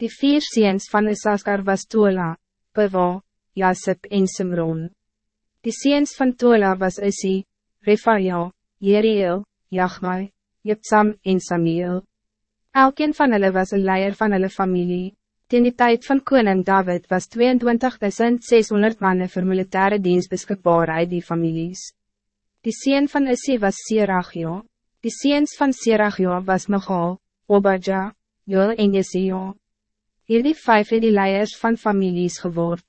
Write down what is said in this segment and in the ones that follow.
Die vier seens van Isaskar was Tola, Pewa, Jasip en Simron. Die seens van Tola was Isi, Refaja, Jeriel, Jachmai, Jepsam en Samuel. Elkeen van hulle was een leier van hulle familie. Ten die tijd van koning David was 22.600 mannen voor militaire dienst beschikbaar uit die families. Die seen van Isi was Seragio. Die seens van Seragio was Michal, Obadja, Joel en Jesio. Hierdie vijf het die leiers van families geword.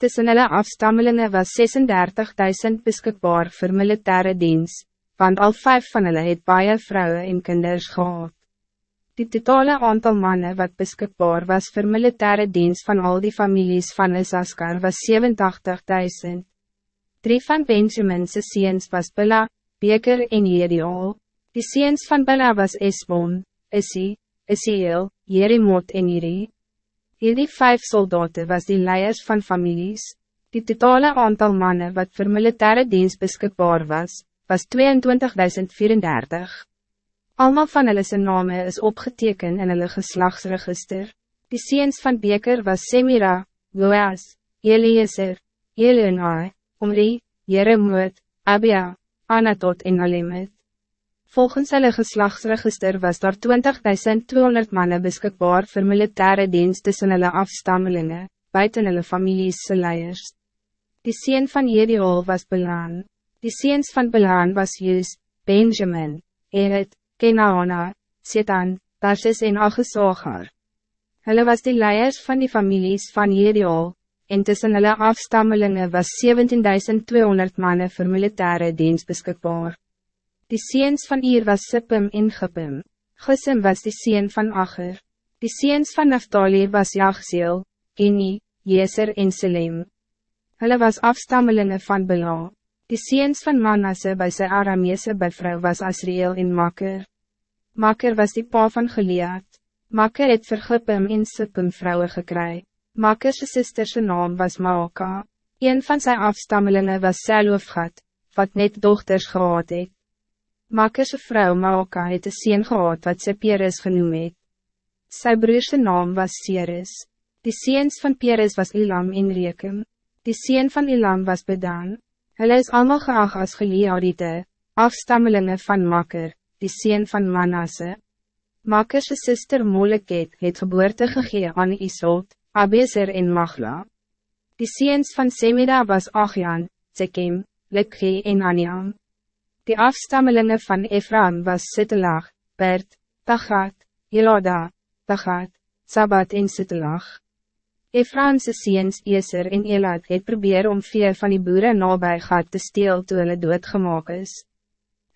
Tussen hulle afstammelingen was 36.000 beschikbaar voor militaire dienst, want al vijf van hulle het baie vrouwen en kinders gehad. Die totale aantal mannen wat beschikbaar was voor militaire dienst van al die families van Isaskar was 87.000. Drie van Benjamin's seens was Bella, Beker en Jeriol. Die seens van Bella was Esbon, Isi, Isiel, Jerimot en Iri. Hierdie vijf soldaten was die leiers van families. Die totale aantal mannen wat voor militaire dienst beschikbaar was, was 22.034. Almal van hulle se name is opgeteken in hulle geslagsregister. Die seens van Beker was Semira, Boaz, Eliezer, Elenai, Omri, Jeremoot, Abia, Anatot en Alemet. Volgens hulle geslagsregister was daar 20.200 mannen beschikbaar voor militaire dienst tussen hulle afstammelingen, buiten hulle families se leiers. Die sien van Jediol was Belaan. Die seens van Belaan was Jus, Benjamin, Ered, Kenaana, Setan, Tarsis en Agesogar. Hulle was die leiers van die families van Jediol, en tussen hulle afstammelingen was 17.200 mannen voor militaire dienst beschikbaar. Die seens van Ir was Sippim en Gippim. Gisim was die seen van Acher. Die seens van Naftali was Jachseel, Geni, Jeser en Selem. Hulle was afstammelingen van Bela. Die seens van Manasse bij sy Arameese bevrou was Asriel en Makker. Makker was die pa van Gelead. Makker het vir Gippim en Sippim vrouwen gekry. Makkerse sisterse naam was Maoka. Een van zijn afstammelingen was Selofgat, wat net dochters gehad het. Makkerse vrou Maoka het een sien gehad wat sy Peres genoem het. Sy broerse naam was Ceres. Die seens van Peres was Ilam en Rekem. Die sien van Ilam was Bedan. Hulle is allemaal geag as geleadite, afstammelingen van Makker, die sien van Manasse. Makkerse sister Moleket het geboorte gegee aan Isot, Abeser en Magla. Die seens van Semida was Achjan, Zekem, Lekge en Aniam. Die afstammelingen van Ephraim was Sittelag, Bert, Tagat, Eloda, Tagat, Sabbat en Sittelag. Ephraimse seens Eser en Elad het probeer om vee van die boeren nabij gaat te steel toe hulle doodgemaak is.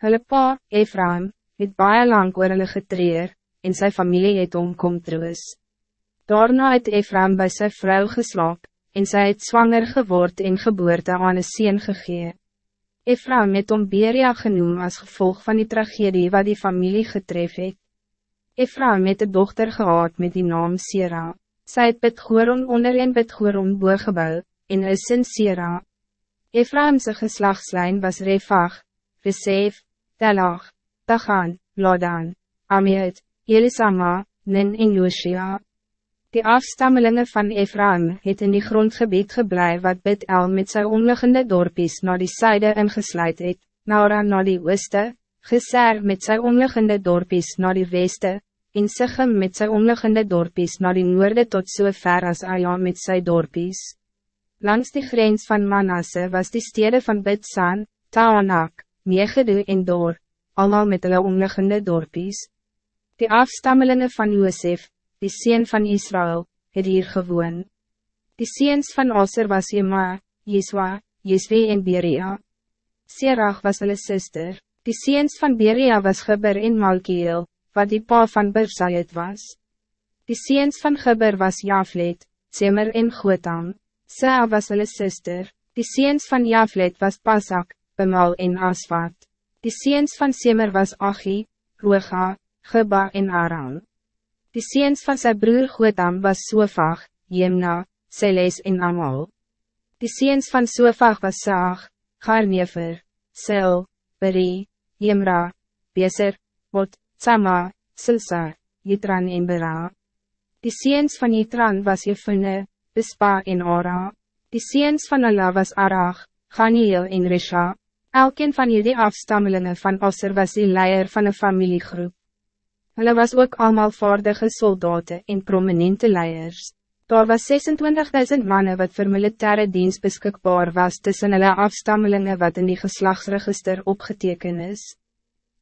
Hulle pa, Ephraim, het baie lang oor hulle getreer, en sy familie het omkom troos. Daarna het Ephraim bij sy vrou geslaap, en sy het zwanger geword en geboorte aan een seen gegee. Ephraim het om Beria genoem als gevolg van die tragedie wat die familie getref het. Ephraim het een dochter gehad met die naam Sera. Sy het Bidgoron onder en Bidgoron boorgebouw, en is in Sera. Ephraimse geslagslijn was Refag, Resef, Telag, Tagan, Lodan, Amiet, Elisama, Nin en Joshua. Die afstammelingen van Ephraim het in die grondgebied geblei wat Bet-El met sy omliggende dorpies na die syde ingesluit het, Naura na die ooste, Geser met sy omliggende dorpies na die weste, en Sigim met sy omliggende dorpies na die noorde tot so ver as Aya met sy dorpies. Langs die grens van Manasse was die stede van Bidsan, Taanak, Megedu en Dor, allemaal met hulle omliggende dorpies. Die afstammelingen van Josef, die sien van Israël, het hier gewoon. Die seens van Aser was Jema, Jeswa, Jeswe en Beria. Serach was hulle sister. Die seens van Beria was Gibber en Malkiel, wat die pa van Bersayet was. Die seens van Gibber was Jaflet, Semer en Gotam. Sea was hulle sister. Die seens van Jaflet was Pasak, Bemal en Asvat. Die seens van Semer was Achi, Roga, Geba en Aram. Die seens van zijn broer Goedam was Sofag, Jemna, Seles en Amal. Die seens van Sofag was Saag, Garnever, Sel, Beri, Jemra, Beser, Bot, Sama, Silsa, Jitran en Bera. Die seens van Jitran was Jefune, Bispa en Ara. Die seens van Allah was Arach, Ganiel en Risha. Elkeen van jullie afstammelingen van Osser was die leier van een familiegroep. Hulle was ook allemaal vaardige soldaten en prominente leiers. Daar was 26.000 mannen wat voor militaire dienst beschikbaar was tussen hulle afstammelingen wat in die geslachtsregister opgeteken is.